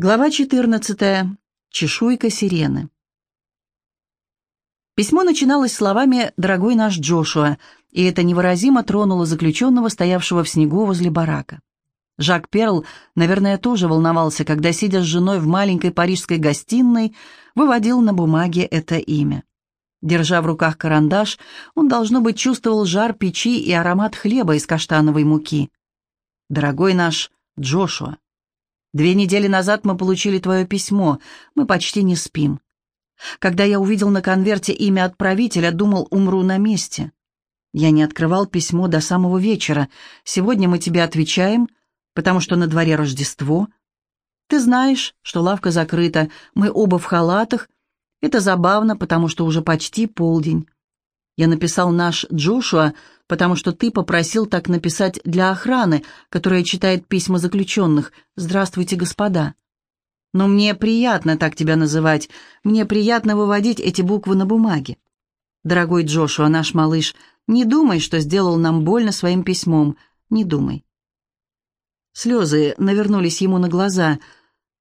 Глава 14. Чешуйка сирены. Письмо начиналось словами «Дорогой наш Джошуа», и это невыразимо тронуло заключенного, стоявшего в снегу возле барака. Жак Перл, наверное, тоже волновался, когда, сидя с женой в маленькой парижской гостиной, выводил на бумаге это имя. Держа в руках карандаш, он, должно быть, чувствовал жар печи и аромат хлеба из каштановой муки. «Дорогой наш Джошуа», Две недели назад мы получили твое письмо. Мы почти не спим. Когда я увидел на конверте имя отправителя, думал, умру на месте. Я не открывал письмо до самого вечера. Сегодня мы тебе отвечаем, потому что на дворе Рождество. Ты знаешь, что лавка закрыта, мы оба в халатах. Это забавно, потому что уже почти полдень. Я написал наш Джошуа, потому что ты попросил так написать для охраны, которая читает письма заключенных. Здравствуйте, господа. Но мне приятно так тебя называть. Мне приятно выводить эти буквы на бумаге. Дорогой Джошуа, наш малыш, не думай, что сделал нам больно своим письмом. Не думай. Слезы навернулись ему на глаза.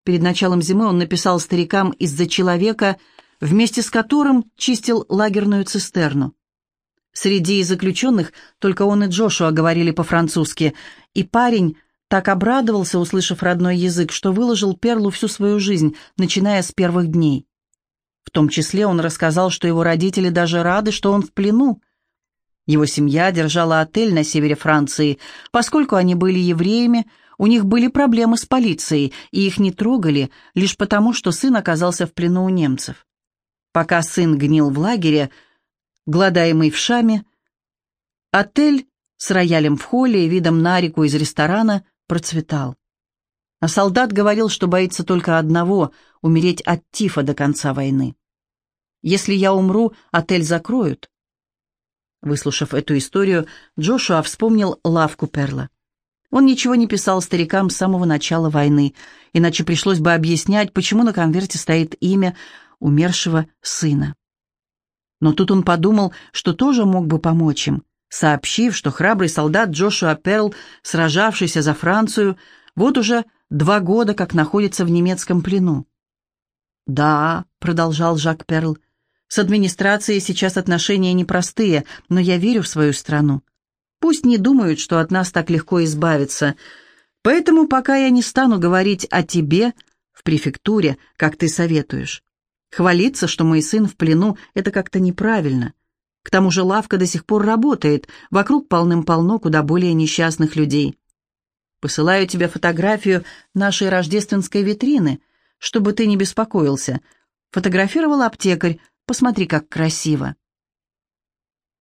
Перед началом зимы он написал старикам из-за человека, вместе с которым чистил лагерную цистерну. Среди заключенных только он и Джошуа говорили по-французски, и парень так обрадовался, услышав родной язык, что выложил Перлу всю свою жизнь, начиная с первых дней. В том числе он рассказал, что его родители даже рады, что он в плену. Его семья держала отель на севере Франции. Поскольку они были евреями, у них были проблемы с полицией, и их не трогали лишь потому, что сын оказался в плену у немцев. Пока сын гнил в лагере, гладаемый в шаме. Отель с роялем в холле и видом на реку из ресторана процветал. А солдат говорил, что боится только одного — умереть от тифа до конца войны. «Если я умру, отель закроют». Выслушав эту историю, Джошуа вспомнил лавку Перла. Он ничего не писал старикам с самого начала войны, иначе пришлось бы объяснять, почему на конверте стоит имя умершего сына. Но тут он подумал, что тоже мог бы помочь им, сообщив, что храбрый солдат Джошуа Перл, сражавшийся за Францию, вот уже два года как находится в немецком плену. «Да», — продолжал Жак Перл, — «с администрацией сейчас отношения непростые, но я верю в свою страну. Пусть не думают, что от нас так легко избавиться. Поэтому пока я не стану говорить о тебе в префектуре, как ты советуешь. Хвалиться, что мой сын в плену, это как-то неправильно. К тому же лавка до сих пор работает, вокруг полным-полно куда более несчастных людей. Посылаю тебе фотографию нашей рождественской витрины, чтобы ты не беспокоился. Фотографировал аптекарь, посмотри, как красиво.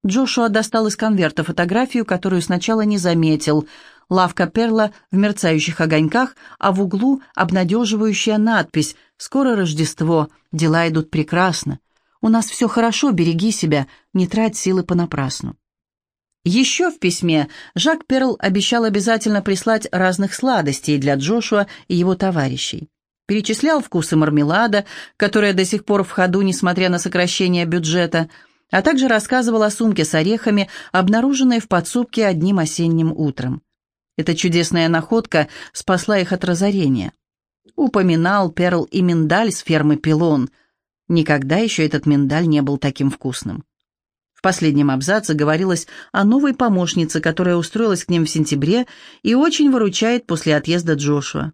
Джошуа достал из конверта фотографию, которую сначала не заметил. Лавка Перла в мерцающих огоньках, а в углу обнадеживающая надпись «Скоро Рождество, дела идут прекрасно. У нас все хорошо, береги себя, не трать силы понапрасну». Еще в письме Жак Перл обещал обязательно прислать разных сладостей для Джошуа и его товарищей. Перечислял вкусы мармелада, которая до сих пор в ходу, несмотря на сокращение бюджета – а также рассказывал о сумке с орехами, обнаруженной в подсобке одним осенним утром. Эта чудесная находка спасла их от разорения. Упоминал Перл и миндаль с фермы Пилон. Никогда еще этот миндаль не был таким вкусным. В последнем абзаце говорилось о новой помощнице, которая устроилась к ним в сентябре и очень выручает после отъезда Джошуа.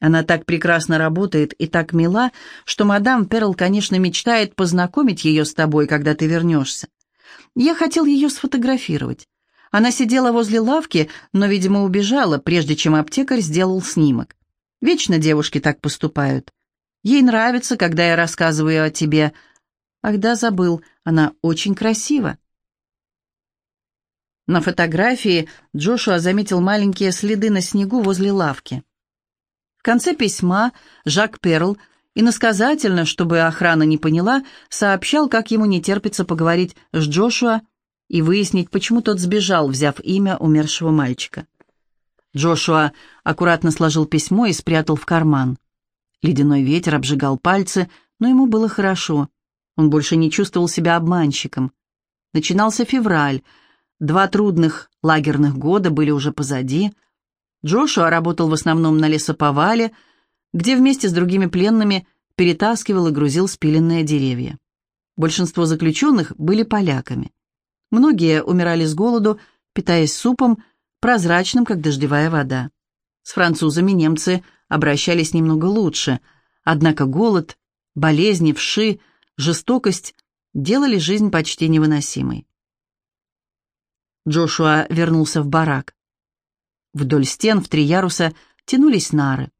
Она так прекрасно работает и так мила, что мадам Перл, конечно, мечтает познакомить ее с тобой, когда ты вернешься. Я хотел ее сфотографировать. Она сидела возле лавки, но, видимо, убежала, прежде чем аптекарь сделал снимок. Вечно девушки так поступают. Ей нравится, когда я рассказываю о тебе. Ах да, забыл, она очень красива. На фотографии Джошуа заметил маленькие следы на снегу возле лавки. В конце письма Жак Перл, иносказательно, чтобы охрана не поняла, сообщал, как ему не терпится поговорить с Джошуа и выяснить, почему тот сбежал, взяв имя умершего мальчика. Джошуа аккуратно сложил письмо и спрятал в карман. Ледяной ветер обжигал пальцы, но ему было хорошо. Он больше не чувствовал себя обманщиком. Начинался февраль. Два трудных лагерных года были уже позади — Джошуа работал в основном на лесоповале, где вместе с другими пленными перетаскивал и грузил спиленные деревья. Большинство заключенных были поляками. Многие умирали с голоду, питаясь супом, прозрачным, как дождевая вода. С французами немцы обращались немного лучше, однако голод, болезни, вши, жестокость делали жизнь почти невыносимой. Джошуа вернулся в барак. Вдоль стен в три яруса тянулись нары.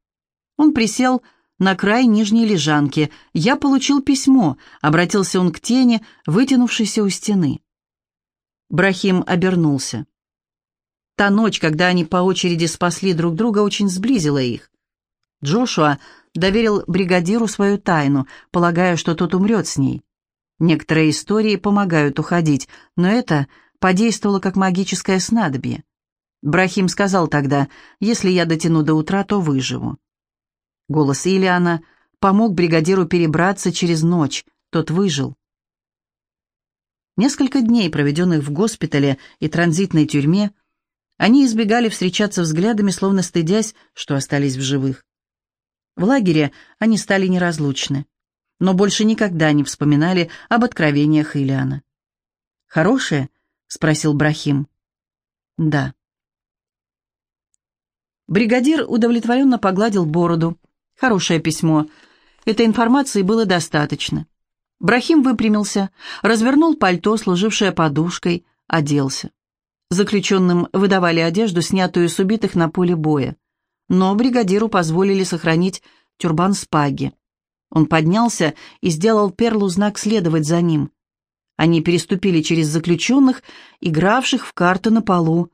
Он присел на край нижней лежанки. «Я получил письмо», — обратился он к тени, вытянувшейся у стены. Брахим обернулся. Та ночь, когда они по очереди спасли друг друга, очень сблизила их. Джошуа доверил бригадиру свою тайну, полагая, что тот умрет с ней. Некоторые истории помогают уходить, но это подействовало как магическое снадобье. Брахим сказал тогда, «Если я дотяну до утра, то выживу». Голос Илиана помог бригадиру перебраться через ночь, тот выжил. Несколько дней, проведенных в госпитале и транзитной тюрьме, они избегали встречаться взглядами, словно стыдясь, что остались в живых. В лагере они стали неразлучны, но больше никогда не вспоминали об откровениях Илиана. «Хорошее?» — спросил Брахим. «Да». Бригадир удовлетворенно погладил бороду. Хорошее письмо. Этой информации было достаточно. Брахим выпрямился, развернул пальто, служившее подушкой, оделся. Заключенным выдавали одежду, снятую с убитых на поле боя. Но бригадиру позволили сохранить тюрбан спаги. Он поднялся и сделал Перлу знак следовать за ним. Они переступили через заключенных, игравших в карты на полу.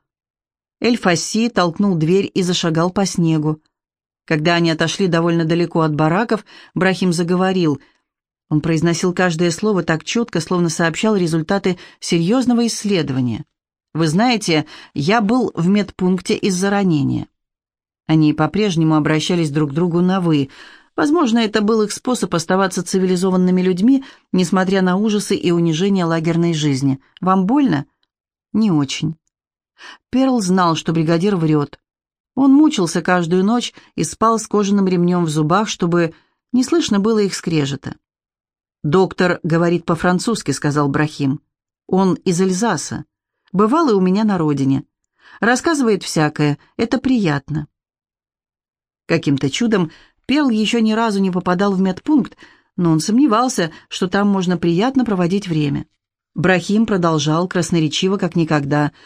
Эль-Фасси толкнул дверь и зашагал по снегу. Когда они отошли довольно далеко от бараков, Брахим заговорил. Он произносил каждое слово так четко, словно сообщал результаты серьезного исследования. «Вы знаете, я был в медпункте из-за ранения». Они по-прежнему обращались друг к другу на «вы». Возможно, это был их способ оставаться цивилизованными людьми, несмотря на ужасы и унижение лагерной жизни. «Вам больно?» «Не очень». Перл знал, что бригадир врет. Он мучился каждую ночь и спал с кожаным ремнем в зубах, чтобы не слышно было их скрежета. «Доктор говорит по-французски», — сказал Брахим. «Он из Эльзаса. Бывал и у меня на родине. Рассказывает всякое, это приятно». Каким-то чудом Перл еще ни разу не попадал в медпункт, но он сомневался, что там можно приятно проводить время. Брахим продолжал красноречиво, как никогда —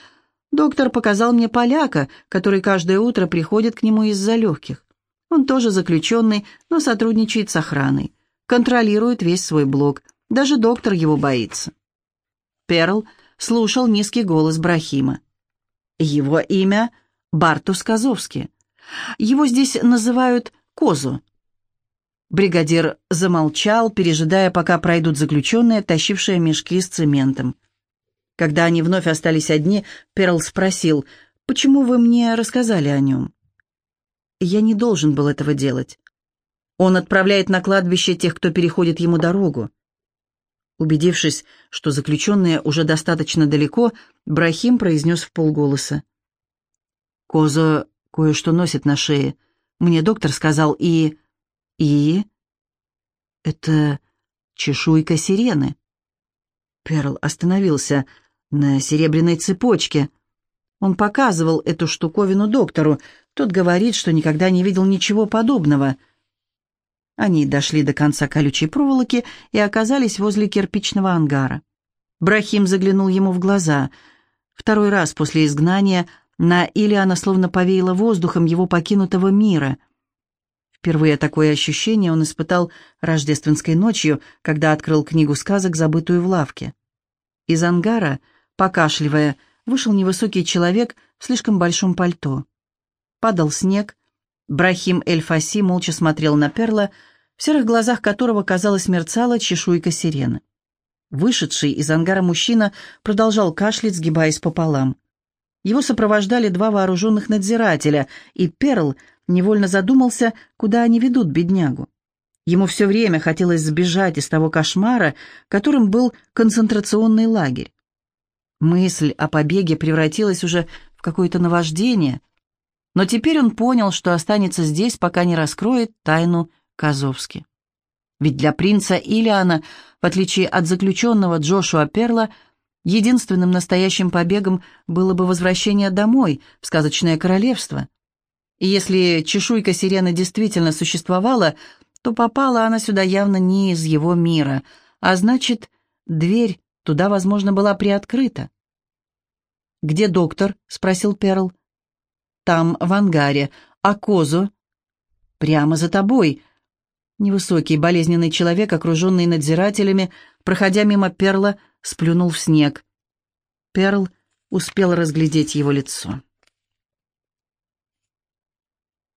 Доктор показал мне поляка, который каждое утро приходит к нему из-за легких. Он тоже заключенный, но сотрудничает с охраной. Контролирует весь свой блок. Даже доктор его боится. Перл слушал низкий голос Брахима. Его имя Бартус Казовский. Его здесь называют Козу. Бригадир замолчал, пережидая, пока пройдут заключенные, тащившие мешки с цементом. Когда они вновь остались одни, Перл спросил, «Почему вы мне рассказали о нем?» «Я не должен был этого делать. Он отправляет на кладбище тех, кто переходит ему дорогу». Убедившись, что заключенные уже достаточно далеко, Брахим произнес в полголоса. «Коза кое-что носит на шее. Мне доктор сказал, и... и... это чешуйка сирены». Перл остановился на серебряной цепочке. Он показывал эту штуковину доктору. Тот говорит, что никогда не видел ничего подобного. Они дошли до конца колючей проволоки и оказались возле кирпичного ангара. Брахим заглянул ему в глаза. Второй раз после изгнания на Илиана словно повеяло воздухом его покинутого мира. Впервые такое ощущение он испытал рождественской ночью, когда открыл книгу сказок, забытую в лавке. Из ангара Покашливая, вышел невысокий человек в слишком большом пальто. Падал снег. Брахим Эль-Фаси молча смотрел на Перла, в серых глазах которого, казалось, мерцала чешуйка сирены. Вышедший из ангара мужчина продолжал кашлять, сгибаясь пополам. Его сопровождали два вооруженных надзирателя, и Перл невольно задумался, куда они ведут беднягу. Ему все время хотелось сбежать из того кошмара, которым был концентрационный лагерь. Мысль о побеге превратилась уже в какое-то наваждение. Но теперь он понял, что останется здесь, пока не раскроет тайну Казовски. Ведь для принца Илиана, в отличие от заключенного Джошуа Перла, единственным настоящим побегом было бы возвращение домой, в сказочное королевство. И если чешуйка сирены действительно существовала, то попала она сюда явно не из его мира, а значит, дверь туда, возможно, была приоткрыта. «Где доктор?» — спросил Перл. «Там, в ангаре. А Козу?» «Прямо за тобой». Невысокий, болезненный человек, окруженный надзирателями, проходя мимо Перла, сплюнул в снег. Перл успел разглядеть его лицо.